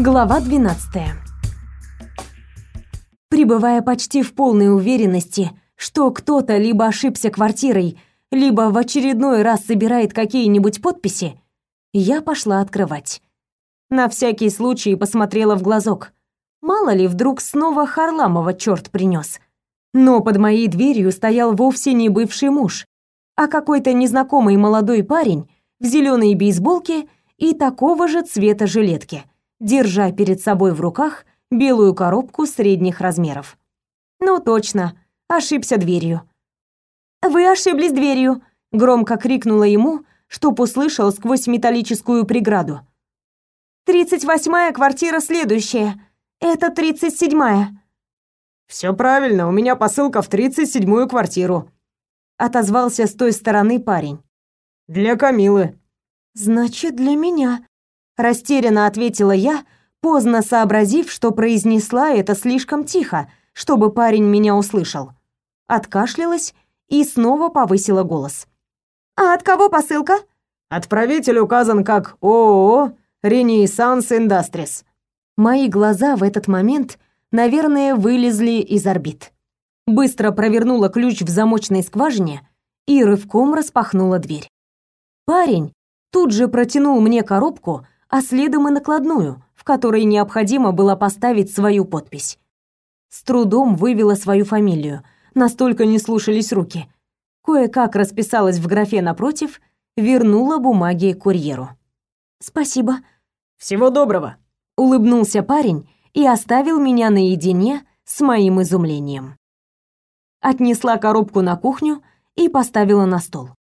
Глава 12. Пребывая почти в полной уверенности, что кто-то либо ошибся квартирой, либо в очередной раз собирает какие-нибудь подписи, я пошла открывать. На всякий случай посмотрела в глазок. Мало ли, вдруг снова Харламова черт принес. Но под моей дверью стоял вовсе не бывший муж, а какой-то незнакомый молодой парень в зеленой бейсболке и такого же цвета жилетки – держа перед собой в руках белую коробку средних размеров. Ну точно, ошибся дверью. Вы ошиблись дверью, громко крикнула ему, чтоб услышал сквозь металлическую преграду. Тридцать восьмая квартира следующая. Это тридцать седьмая. Все правильно, у меня посылка в тридцать седьмую квартиру. Отозвался с той стороны парень. Для Камилы. Значит, для меня, растерянно ответила я, поздно сообразив, что произнесла это слишком тихо, чтобы парень меня услышал. Откашлялась и снова повысила голос. А от кого посылка? Отправитель указан как ООО Renaissance Industries. Мои глаза в этот момент, наверное, вылезли из орбит. Быстро провернула ключ в замочной скважине и рывком распахнула дверь. Парень тут же протянул мне коробку, а следом и накладную, в которой необходимо было поставить свою подпись. С трудом вывела свою фамилию, настолько не слушались руки. Кое-как расписалась в графе напротив, вернула бумаги курьеру. «Спасибо». «Всего доброго», — улыбнулся парень и оставил меня наедине с моим изумлением. Отнесла коробку на кухню и поставила на стол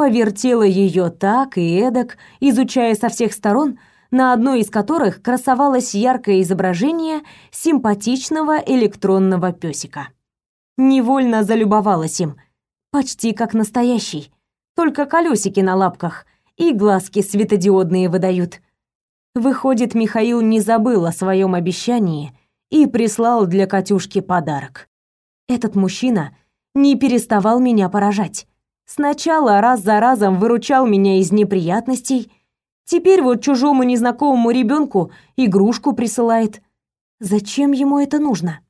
повертела ее так и эдак, изучая со всех сторон, на одной из которых красовалось яркое изображение симпатичного электронного песика. Невольно залюбовалась им, почти как настоящий, только колесики на лапках и глазки светодиодные выдают. Выходит, Михаил не забыл о своем обещании и прислал для Катюшки подарок. Этот мужчина не переставал меня поражать. Сначала раз за разом выручал меня из неприятностей, теперь вот чужому незнакомому ребенку игрушку присылает. Зачем ему это нужно?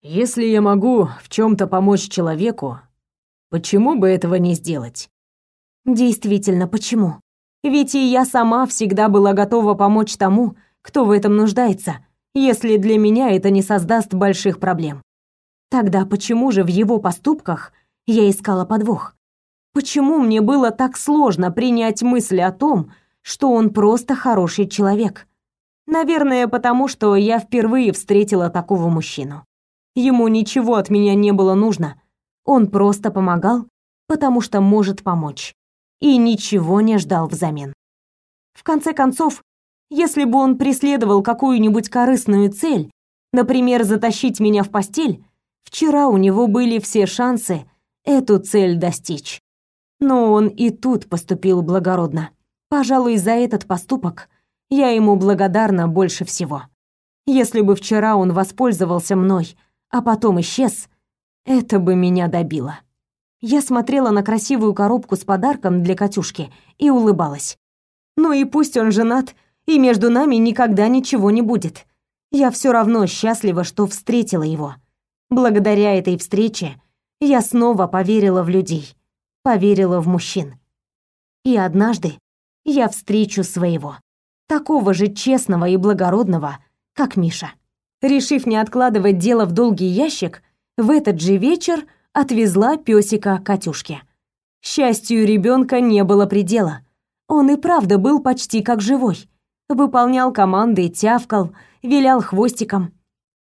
Если я могу в чем то помочь человеку, почему бы этого не сделать? Действительно, почему? Ведь и я сама всегда была готова помочь тому, кто в этом нуждается, если для меня это не создаст больших проблем. Тогда почему же в его поступках я искала подвох? Почему мне было так сложно принять мысль о том, что он просто хороший человек? Наверное, потому что я впервые встретила такого мужчину. Ему ничего от меня не было нужно. Он просто помогал, потому что может помочь. И ничего не ждал взамен. В конце концов, если бы он преследовал какую-нибудь корыстную цель, например, затащить меня в постель, вчера у него были все шансы эту цель достичь. Но он и тут поступил благородно. Пожалуй, за этот поступок я ему благодарна больше всего. Если бы вчера он воспользовался мной, а потом исчез, это бы меня добило. Я смотрела на красивую коробку с подарком для Катюшки и улыбалась. Ну и пусть он женат, и между нами никогда ничего не будет. Я все равно счастлива, что встретила его. Благодаря этой встрече я снова поверила в людей поверила в мужчин. И однажды я встречу своего, такого же честного и благородного, как Миша. Решив не откладывать дело в долгий ящик, в этот же вечер отвезла пёсика Катюшке. Счастью ребенка не было предела. Он и правда был почти как живой. Выполнял команды, тявкал, вилял хвостиком.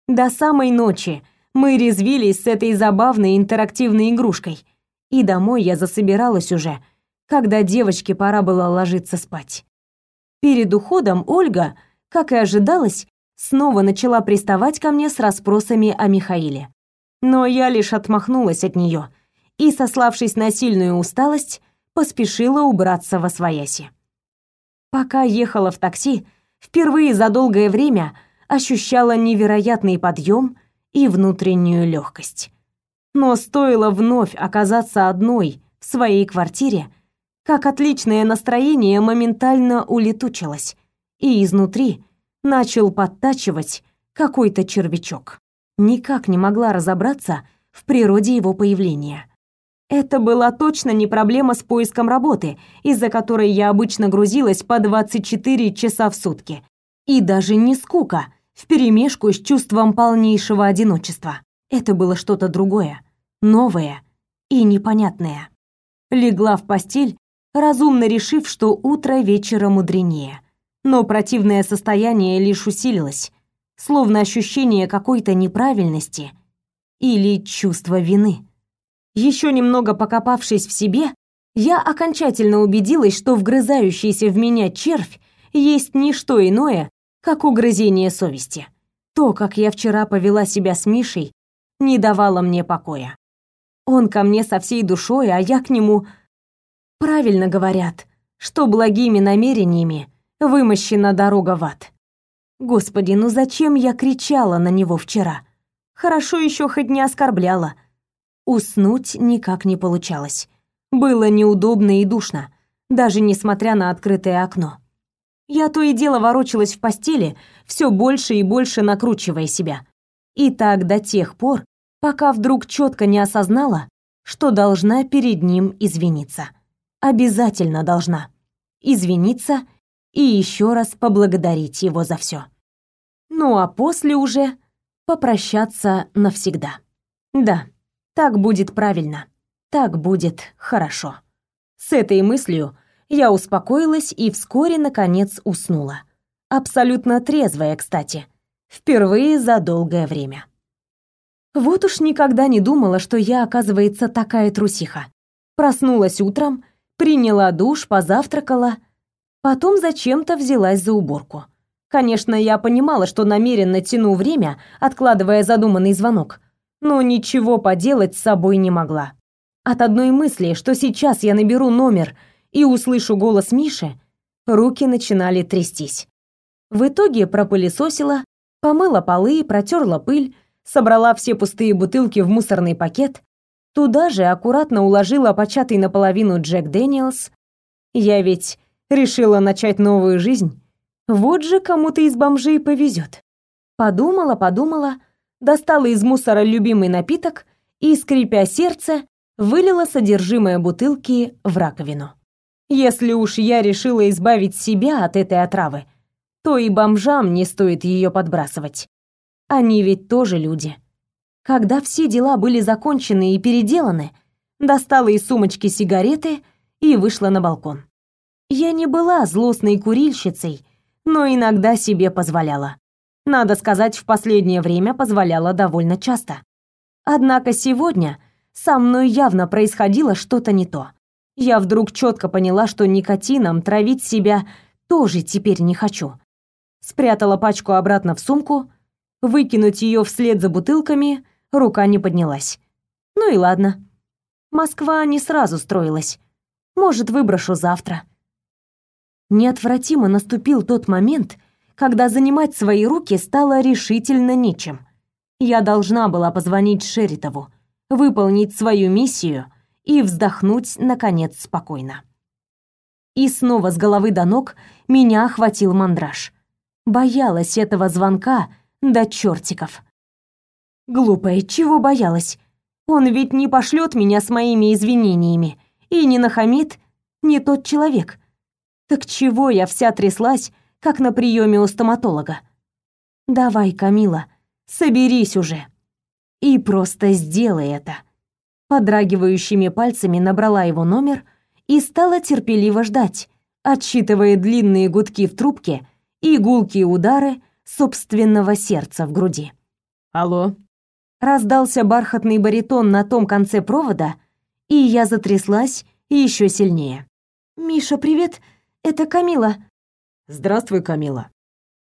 До самой ночи мы резвились с этой забавной интерактивной игрушкой, и домой я засобиралась уже, когда девочке пора было ложиться спать. Перед уходом Ольга, как и ожидалось, снова начала приставать ко мне с расспросами о Михаиле. Но я лишь отмахнулась от нее и, сославшись на сильную усталость, поспешила убраться во свояси. Пока ехала в такси, впервые за долгое время ощущала невероятный подъем и внутреннюю легкость. Но стоило вновь оказаться одной в своей квартире, как отличное настроение моментально улетучилось, и изнутри начал подтачивать какой-то червячок. Никак не могла разобраться в природе его появления. Это была точно не проблема с поиском работы, из-за которой я обычно грузилась по 24 часа в сутки. И даже не скука, вперемешку с чувством полнейшего одиночества. Это было что-то другое, новое и непонятное. Легла в постель, разумно решив, что утро вечера мудренее. Но противное состояние лишь усилилось, словно ощущение какой-то неправильности или чувство вины. Еще немного покопавшись в себе, я окончательно убедилась, что вгрызающийся в меня червь есть не что иное, как угрызение совести. То, как я вчера повела себя с Мишей, не давало мне покоя. Он ко мне со всей душой, а я к нему... Правильно говорят, что благими намерениями вымощена дорога в ад. Господи, ну зачем я кричала на него вчера? Хорошо еще хоть не оскорбляла. Уснуть никак не получалось. Было неудобно и душно, даже несмотря на открытое окно. Я то и дело ворочалась в постели, все больше и больше накручивая себя. И так до тех пор, пока вдруг четко не осознала, что должна перед ним извиниться. Обязательно должна. Извиниться и еще раз поблагодарить его за все. Ну а после уже попрощаться навсегда. Да, так будет правильно. Так будет хорошо. С этой мыслью я успокоилась и вскоре, наконец, уснула. Абсолютно трезвая, кстати. Впервые за долгое время. Вот уж никогда не думала, что я, оказывается, такая трусиха. Проснулась утром, приняла душ, позавтракала, потом зачем-то взялась за уборку. Конечно, я понимала, что намеренно тяну время, откладывая задуманный звонок но ничего поделать с собой не могла. От одной мысли, что сейчас я наберу номер и услышу голос Миши, руки начинали трястись. В итоге пропылесосила, помыла полы, протерла пыль, собрала все пустые бутылки в мусорный пакет, туда же аккуратно уложила початый наполовину Джек Дэниелс. Я ведь решила начать новую жизнь. Вот же кому-то из бомжей повезет. Подумала, подумала, достала из мусора любимый напиток и, скрипя сердце, вылила содержимое бутылки в раковину. Если уж я решила избавить себя от этой отравы, то и бомжам не стоит ее подбрасывать. Они ведь тоже люди. Когда все дела были закончены и переделаны, достала из сумочки сигареты и вышла на балкон. Я не была злостной курильщицей, но иногда себе позволяла. Надо сказать, в последнее время позволяла довольно часто. Однако сегодня со мной явно происходило что-то не то. Я вдруг четко поняла, что никотином травить себя тоже теперь не хочу. Спрятала пачку обратно в сумку, выкинуть ее вслед за бутылками рука не поднялась. Ну и ладно. Москва не сразу строилась. Может, выброшу завтра. Неотвратимо наступил тот момент, когда занимать свои руки стало решительно нечем. Я должна была позвонить Шеритову, выполнить свою миссию и вздохнуть, наконец, спокойно. И снова с головы до ног меня охватил мандраж. Боялась этого звонка до чертиков. Глупая, чего боялась? Он ведь не пошлет меня с моими извинениями и не нахамит, не тот человек. Так чего я вся тряслась как на приеме у стоматолога. Давай, Камила, соберись уже. И просто сделай это. Подрагивающими пальцами набрала его номер и стала терпеливо ждать, отсчитывая длинные гудки в трубке и гулкие удары собственного сердца в груди. Алло. Раздался бархатный баритон на том конце провода, и я затряслась еще сильнее. Миша, привет. Это Камила. «Здравствуй, Камила».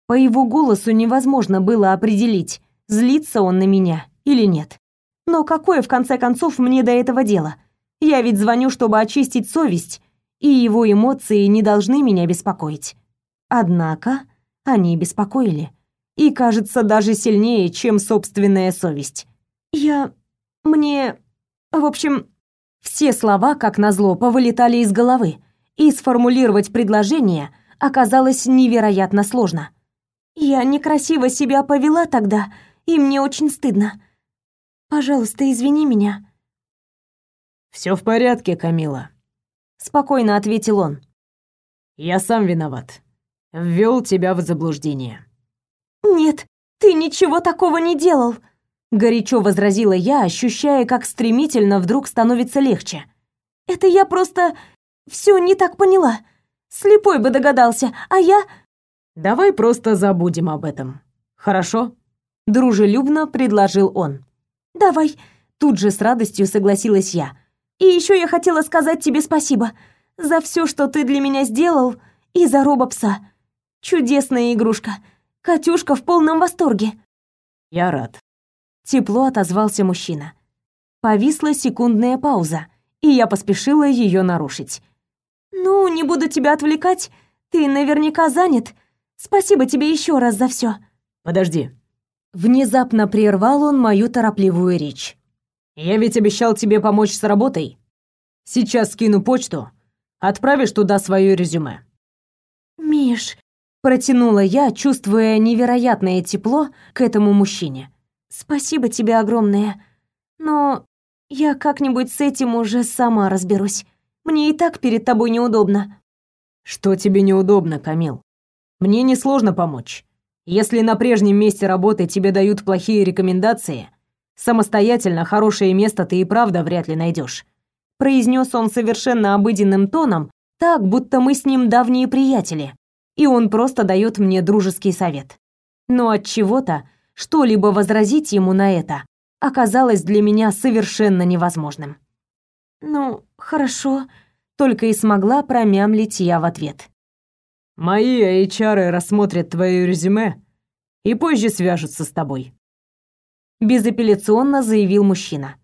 По его голосу невозможно было определить, злится он на меня или нет. Но какое, в конце концов, мне до этого дело? Я ведь звоню, чтобы очистить совесть, и его эмоции не должны меня беспокоить. Однако они беспокоили. И, кажется, даже сильнее, чем собственная совесть. Я... мне... В общем, все слова, как назло, повылетали из головы, и сформулировать предложение — оказалось невероятно сложно. Я некрасиво себя повела тогда, и мне очень стыдно. Пожалуйста, извини меня. Все в порядке, Камила, спокойно ответил он. Я сам виноват. Ввел тебя в заблуждение. Нет, ты ничего такого не делал, горячо возразила я, ощущая, как стремительно вдруг становится легче. Это я просто все не так поняла. Слепой бы догадался, а я Давай просто забудем об этом. Хорошо? дружелюбно предложил он. Давай, тут же с радостью согласилась я. И еще я хотела сказать тебе спасибо за все, что ты для меня сделал, и за робопса. Чудесная игрушка. Катюшка в полном восторге. Я рад. Тепло отозвался мужчина. Повисла секундная пауза, и я поспешила ее нарушить. Ну, не буду тебя отвлекать. Ты наверняка занят. Спасибо тебе еще раз за все. Подожди. Внезапно прервал он мою торопливую речь. Я ведь обещал тебе помочь с работой. Сейчас скину почту. Отправишь туда свое резюме. Миш, протянула я, чувствуя невероятное тепло к этому мужчине. Спасибо тебе огромное. Но я как-нибудь с этим уже сама разберусь. Мне и так перед тобой неудобно. Что тебе неудобно, Камил? Мне несложно помочь. Если на прежнем месте работы тебе дают плохие рекомендации, самостоятельно хорошее место ты и правда вряд ли найдешь. Произнес он совершенно обыденным тоном, так, будто мы с ним давние приятели, и он просто дает мне дружеский совет. Но от чего-то что-либо возразить ему на это оказалось для меня совершенно невозможным. Ну, хорошо, только и смогла промямлить я в ответ. Мои HR рассмотрят твое резюме и позже свяжутся с тобой. Безапелляционно заявил мужчина.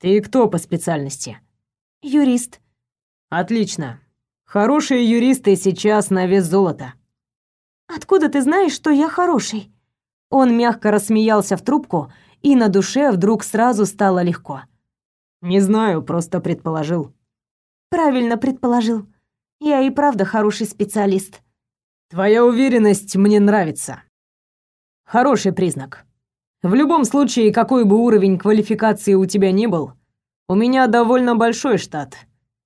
Ты кто по специальности? Юрист. Отлично. Хорошие юристы сейчас на вес золота. Откуда ты знаешь, что я хороший? Он мягко рассмеялся в трубку, и на душе вдруг сразу стало легко. Не знаю, просто предположил. Правильно предположил. Я и правда хороший специалист. Твоя уверенность мне нравится. Хороший признак. В любом случае, какой бы уровень квалификации у тебя ни был, у меня довольно большой штат.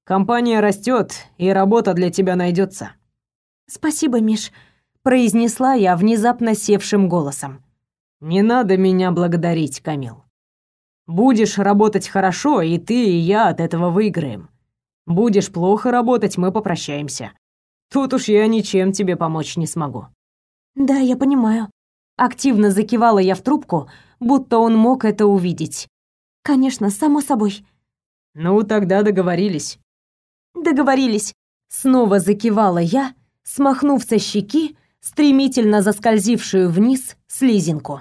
Компания растет, и работа для тебя найдется. Спасибо, Миш, произнесла я внезапно севшим голосом. Не надо меня благодарить, Камил. Будешь работать хорошо, и ты, и я от этого выиграем. Будешь плохо работать, мы попрощаемся. Тут уж я ничем тебе помочь не смогу. Да, я понимаю. Активно закивала я в трубку, будто он мог это увидеть. Конечно, само собой. Ну, тогда договорились. Договорились. Снова закивала я, смахнув со щеки стремительно заскользившую вниз слезинку.